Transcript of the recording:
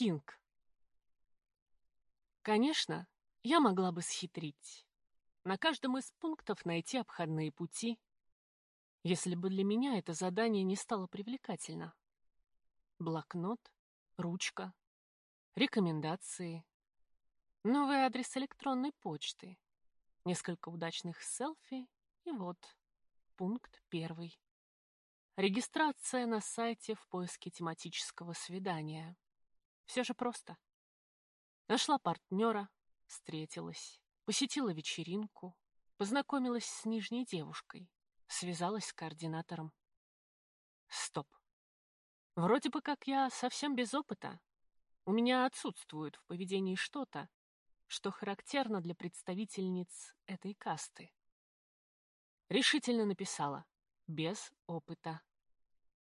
Кинг. Конечно, я могла бы схитрить. На каждом из пунктов найти обходные пути, если бы для меня это задание не стало привлекательно. Блокнот, ручка, рекомендации, новый адрес электронной почты, несколько удачных селфи и вот пункт первый. Регистрация на сайте в поиске тематического свидания. Все же просто. Нашла партнера, встретилась, посетила вечеринку, познакомилась с нижней девушкой, связалась с координатором. Стоп. Вроде бы как я совсем без опыта. У меня отсутствует в поведении что-то, что характерно для представительниц этой касты. Решительно написала «без опыта».